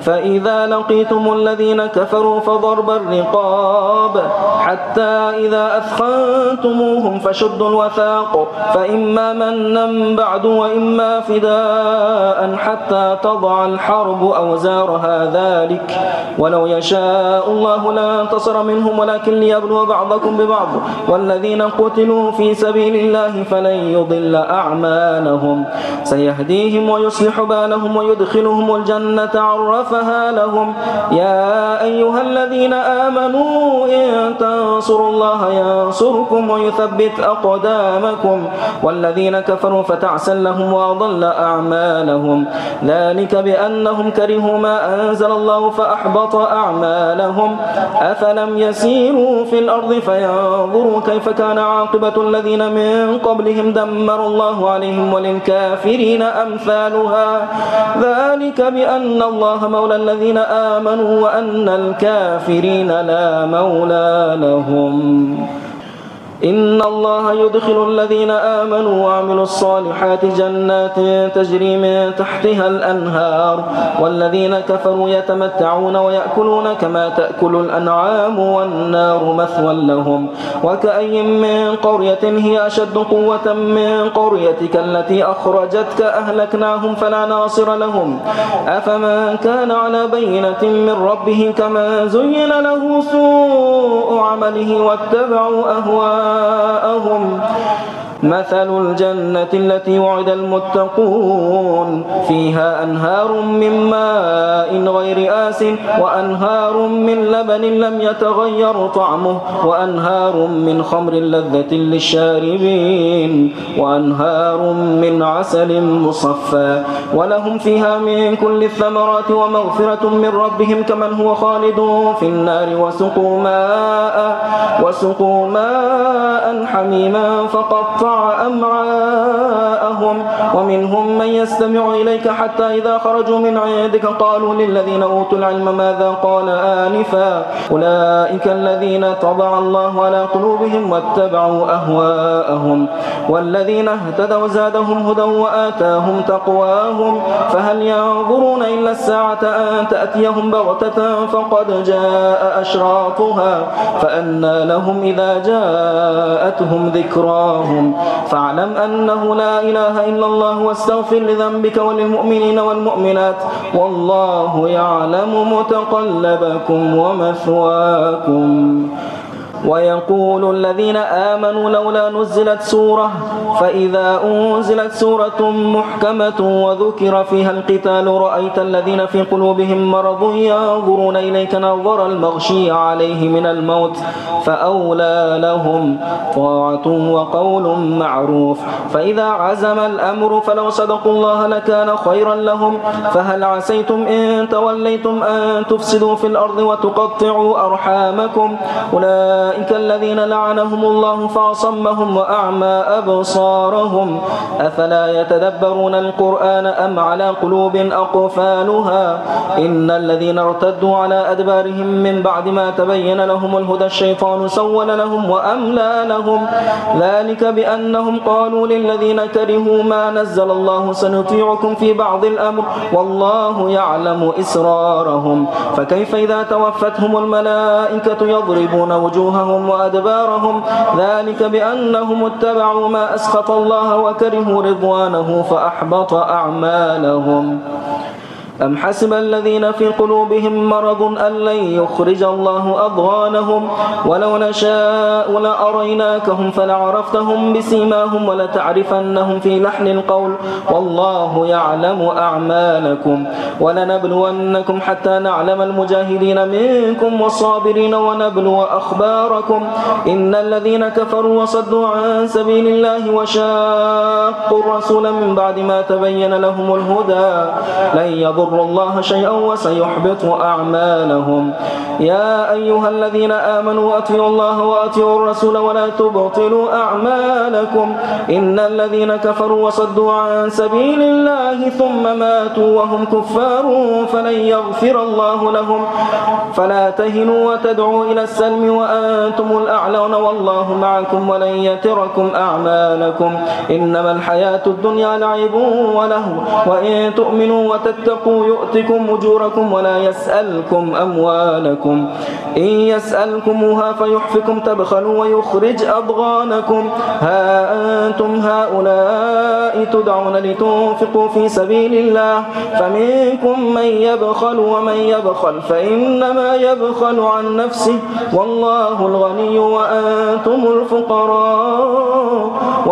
فإذا لقيتم الذين كفروا فضرب الرقاب حتى إذا أثخنتموهم فشدوا الوثاق فإما منا بعد وإما فداء حتى تضع الحرب أوزارها ذلك. ولو يشاء الله لانتصر منهم ولكن ليبلو بعضكم ببعض. والذين قتلوا في سبيل الله فلن يضل أعمالهم. سيهديهم ويصلح بالهم ويدخلهم الجنة عرفها لهم. يا أيها الذين آمنوا إن تنصروا الله ينصركم ويثبت أقدامكم. والذين كفروا فتعسا لهم وأضل أعمالهم. ذلك بأنهم كرهوا ما أنزل الله فأحبط أعمالهم. أفلم يسيروا في الأرض فينظروا كيف كان عاقبة الذين من قبلهم دمر الله عليهم وللكافرين أمثالها. ذلك بأن الله مولى الذين آمنوا وأن الكافرين لا مولى لهم. إن الله يدخل الذين آمنوا وعملوا الصالحات جنات تجري من تحتها الأنهار والذين كفروا يتمتعون ويأكلون كما تأكل الأنعام والنار مثوى لهم وكأي من قرية هي أشد قوة من قريتك التي أخرجتك أهلكناهم فلا ناصر لهم أفمن كان على بينة من ربه كما زين له سوء عمله واتبعوا أهواءهم أهواءهم مثل الجنة التي وعد المتقون. فيها أنهار من ماء غير آس وأنهار من لبن لم يتغير طعمه وأنهار من خمر لذة للشاربين وأنهار من عسل مصفى. ولهم فيها من كل الثمرات ومغفرة من ربهم كمن هو خالد في النار. وسقوا ماء وسقوا ماء حميما فقطع أمعاءهم. ومنهم من يستمع إليك حتى إذا خرجوا من عندك قالوا للذين أوتوا العلم ماذا قال آنفا؟ أولئك الذين طبع الله على قلوبهم واتبعوا أهواءهم. والذين اهتدوا زادهم هدى وآتاهم تقواهم. فهل ينظرون إلا الساعة أن تأتيهم بغتة فقد جاء أشراطها؟ فأنى لهم إذا جاءتهم ذكراهم. فاعلم أنه لا إله إلا الله واستغفر لذنبك وللمؤمنين والمؤمنات. والله يعلم متقلبكم ومثواكم ويقول الذين آمنوا لولا نزلت سورة فإذا أنزلت سورة محكمة وذكر فيها القتال رأيت الذين في قلوبهم مرض ينظرون إليك نظر المغشي عليه من الموت فأولى لهم طاعة وقول معروف. فإذا عزم الأمر فلو صدقوا الله لكان خيرا لهم فهل عسيتم إن توليتم أن تفسدوا في الأرض وتقطعوا أرحامكم؟ أولئك أولئك الذين لعنهم الله فأصمهم وأعمى أبصارهم. أفلا يتدبرون القرآن أم على قلوب أقفالها؟ إن الذين ارتدوا على أدبارهم من بعد ما تبين لهم الهدى الشيطان سول لهم وأملى لهم. ذلك بأنهم قالوا للذين كرهوا ما نزل الله سنطيعكم في بعض الأمر والله يعلم إسرارهم. فكيف إذا توفتهم الملائكة يضربون وجوههم وجوههم وأدبارهم. ذلك بأنهم اتبعوا ما أسخط الله وكرهوا رضوانه فأحبط أعمالهم. أم حسب الذين في قلوبهم مرض أن لن يخرج الله أضغانهم ولو نشاء لأريناكهم فلعرفتهم بسيماهم ولتعرفنهم في لحن القول والله يعلم أعمالكم ولنبلونكم حتى نعلم المجاهدين منكم والصابرين ونبلو أخباركم إن الذين كفروا وصدوا عن سبيل الله وشاقوا الرسول من بعد ما تبين لهم الهدى لن يضر الله شيئا وسيحبط أعمالهم. يا أيها الذين آمنوا أطيعوا الله وأطيعوا الرسول ولا تبطلوا أعمالكم. إن الذين كفروا وصدوا عن سبيل الله ثم ماتوا وهم كفار فلن يغفر الله لهم. فلا تهنوا وتدعوا إلى السلم وأنتم الأعلون والله معكم ولن يتركم أعمالكم. إنما الحياة الدنيا لعب ولهو. وإن تؤمنوا وتتقوا يؤتكم أجوركم ولا يسألكم أموالكم. إن يسألكموها فيحفكم تبخلوا ويخرج أضغانكم. ها أنتم هؤلاء تدعون لتنفقوا في سبيل الله. فمنكم من يبخل ومن يبخل فإنما يبخل عن نفسه. والله الغني وأنتم الفقراء.